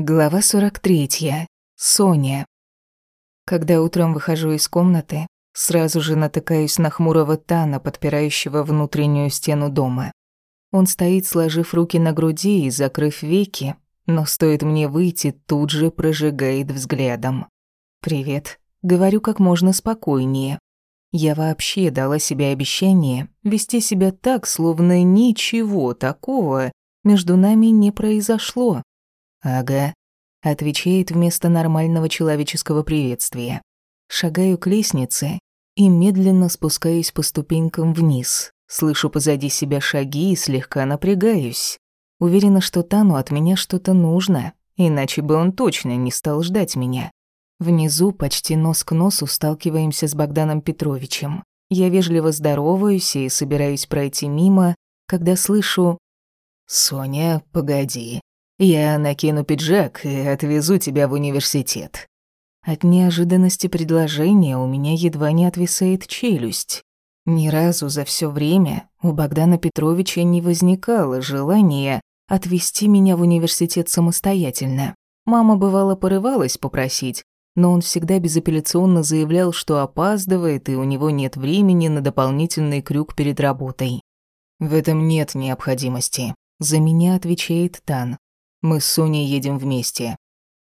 Глава 43. Соня. Когда утром выхожу из комнаты, сразу же натыкаюсь на хмурого Тана, подпирающего внутреннюю стену дома. Он стоит, сложив руки на груди и закрыв веки, но стоит мне выйти, тут же прожигает взглядом. «Привет», — говорю как можно спокойнее. Я вообще дала себе обещание вести себя так, словно ничего такого между нами не произошло. «Ага», — отвечает вместо нормального человеческого приветствия. Шагаю к лестнице и медленно спускаюсь по ступенькам вниз. Слышу позади себя шаги и слегка напрягаюсь. Уверена, что Тану от меня что-то нужно, иначе бы он точно не стал ждать меня. Внизу почти нос к носу сталкиваемся с Богданом Петровичем. Я вежливо здороваюсь и собираюсь пройти мимо, когда слышу «Соня, погоди, я накину пиджак и отвезу тебя в университет. От неожиданности предложения у меня едва не отвисает челюсть. Ни разу за все время у Богдана Петровича не возникало желания отвезти меня в университет самостоятельно. Мама бывало порывалась попросить, но он всегда безапелляционно заявлял, что опаздывает и у него нет времени на дополнительный крюк перед работой. «В этом нет необходимости», — за меня отвечает Тан. Мы с Соней едем вместе.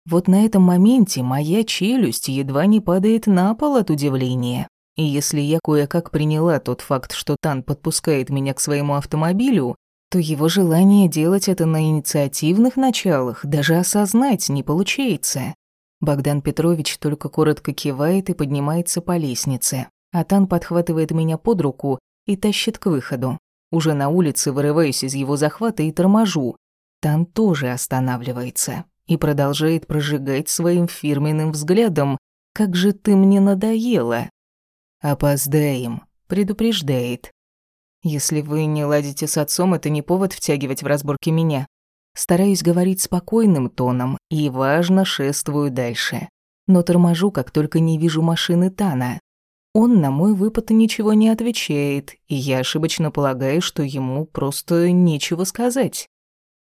Вот на этом моменте моя челюсть едва не падает на пол от удивления. И если я кое-как приняла тот факт, что Тан подпускает меня к своему автомобилю, то его желание делать это на инициативных началах даже осознать не получается. Богдан Петрович только коротко кивает и поднимается по лестнице, а Тан подхватывает меня под руку и тащит к выходу. Уже на улице вырываюсь из его захвата и торможу, Тан тоже останавливается и продолжает прожигать своим фирменным взглядом «Как же ты мне надоела!» «Опоздаем», — предупреждает. «Если вы не ладите с отцом, это не повод втягивать в разборки меня». Стараюсь говорить спокойным тоном и, важно, шествую дальше. Но торможу, как только не вижу машины Тана. Он на мой выпад ничего не отвечает, и я ошибочно полагаю, что ему просто нечего сказать.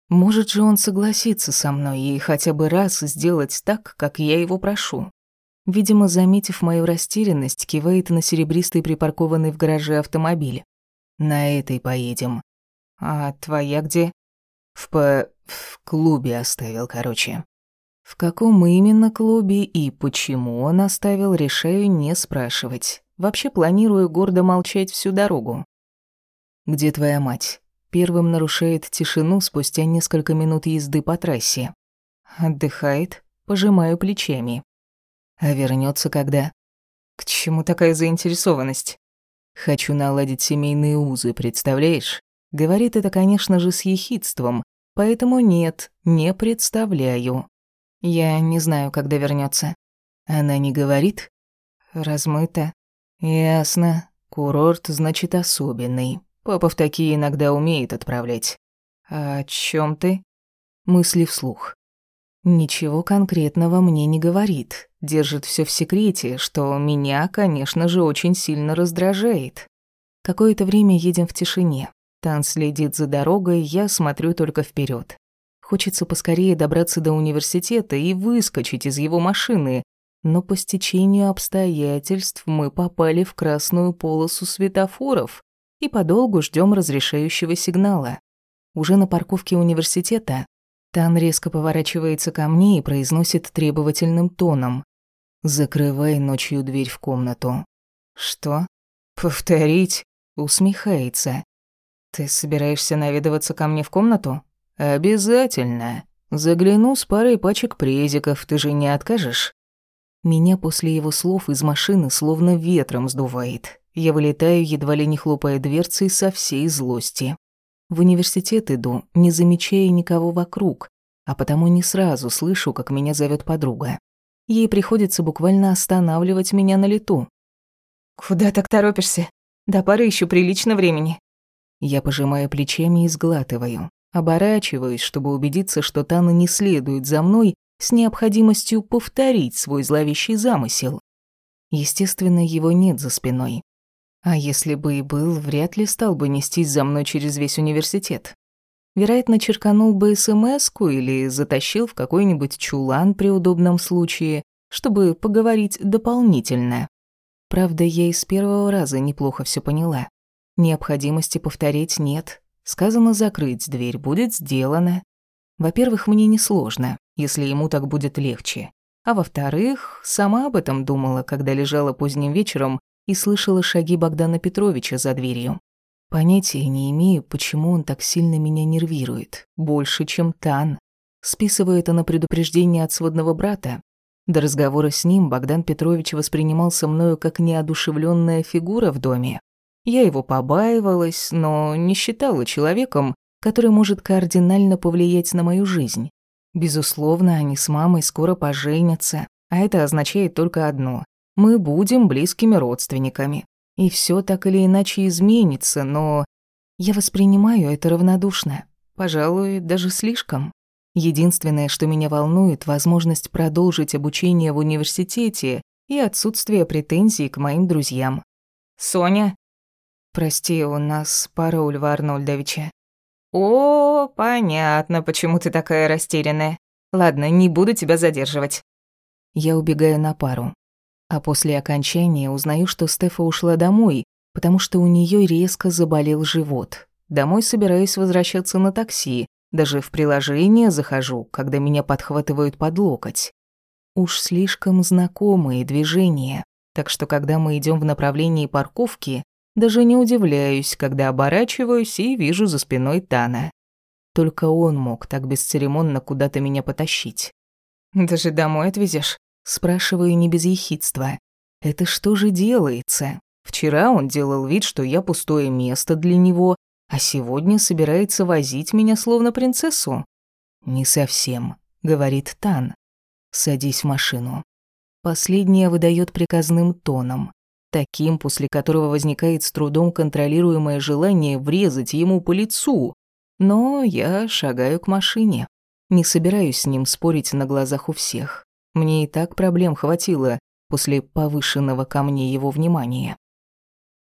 Может же он согласиться со мной и хотя бы раз сделать так, как я его прошу. Видимо, заметив мою растерянность, кивает на серебристый припаркованный в гараже автомобиль. На этой поедем. А твоя где? В по... в клубе оставил, короче. В каком именно клубе и почему он оставил, решаю не спрашивать. Вообще планирую гордо молчать всю дорогу. Где твоя мать? Первым нарушает тишину спустя несколько минут езды по трассе. Отдыхает, пожимаю плечами. А вернется когда? К чему такая заинтересованность? Хочу наладить семейные узы, представляешь? Говорит это, конечно же, с ехидством, поэтому нет, не представляю. Я не знаю, когда вернется. Она не говорит? Размыто. Ясно. Курорт, значит, особенный. Папа в такие иногда умеет отправлять. А о чем ты? Мысли вслух. Ничего конкретного мне не говорит. Держит все в секрете, что меня, конечно же, очень сильно раздражает. Какое-то время едем в тишине. Тан следит за дорогой, я смотрю только вперед. Хочется поскорее добраться до университета и выскочить из его машины, но по стечению обстоятельств мы попали в красную полосу светофоров, и подолгу ждем разрешающего сигнала. Уже на парковке университета Тан резко поворачивается ко мне и произносит требовательным тоном. «Закрывай ночью дверь в комнату». «Что?» «Повторить?» Усмехается. «Ты собираешься наведываться ко мне в комнату?» «Обязательно. Загляну с парой пачек презиков, ты же не откажешь?» Меня после его слов из машины словно ветром сдувает. Я вылетаю, едва ли не хлопая дверцей со всей злости. В университет иду, не замечая никого вокруг, а потому не сразу слышу, как меня зовет подруга. Ей приходится буквально останавливать меня на лету. «Куда так торопишься? До пары еще прилично времени». Я пожимаю плечами и сглатываю. Оборачиваюсь, чтобы убедиться, что Тана не следует за мной с необходимостью повторить свой зловещий замысел. Естественно, его нет за спиной. А если бы и был, вряд ли стал бы нестись за мной через весь университет. Вероятно, черканул бы смс или затащил в какой-нибудь чулан при удобном случае, чтобы поговорить дополнительно. Правда, я и с первого раза неплохо все поняла. Необходимости повторить нет. Сказано закрыть дверь, будет сделано. Во-первых, мне несложно, если ему так будет легче. А во-вторых, сама об этом думала, когда лежала поздним вечером и слышала шаги Богдана Петровича за дверью. Понятия не имею, почему он так сильно меня нервирует. Больше, чем Тан. Списываю это на предупреждение от сводного брата. До разговора с ним Богдан Петрович воспринимался мною как неодушевленная фигура в доме. Я его побаивалась, но не считала человеком, который может кардинально повлиять на мою жизнь. Безусловно, они с мамой скоро поженятся, а это означает только одно – мы будем близкими родственниками. И все так или иначе изменится, но я воспринимаю это равнодушно. Пожалуй, даже слишком. Единственное, что меня волнует, возможность продолжить обучение в университете и отсутствие претензий к моим друзьям. «Соня?» «Прости, у нас пара у Льва Арнольдовича». «О, понятно, почему ты такая растерянная. Ладно, не буду тебя задерживать». Я убегаю на пару. А после окончания узнаю, что Стефа ушла домой, потому что у нее резко заболел живот. Домой собираюсь возвращаться на такси, даже в приложение захожу, когда меня подхватывают под локоть. Уж слишком знакомые движения, так что когда мы идем в направлении парковки, даже не удивляюсь, когда оборачиваюсь и вижу за спиной Тана. Только он мог так бесцеремонно куда-то меня потащить. «Даже домой отвезешь? Спрашиваю не без ехидства. Это что же делается? Вчера он делал вид, что я пустое место для него, а сегодня собирается возить меня словно принцессу. Не совсем, говорит Тан. Садись в машину. Последняя выдает приказным тоном, таким, после которого возникает с трудом контролируемое желание врезать ему по лицу. Но я шагаю к машине. Не собираюсь с ним спорить на глазах у всех. Мне и так проблем хватило после повышенного ко мне его внимания.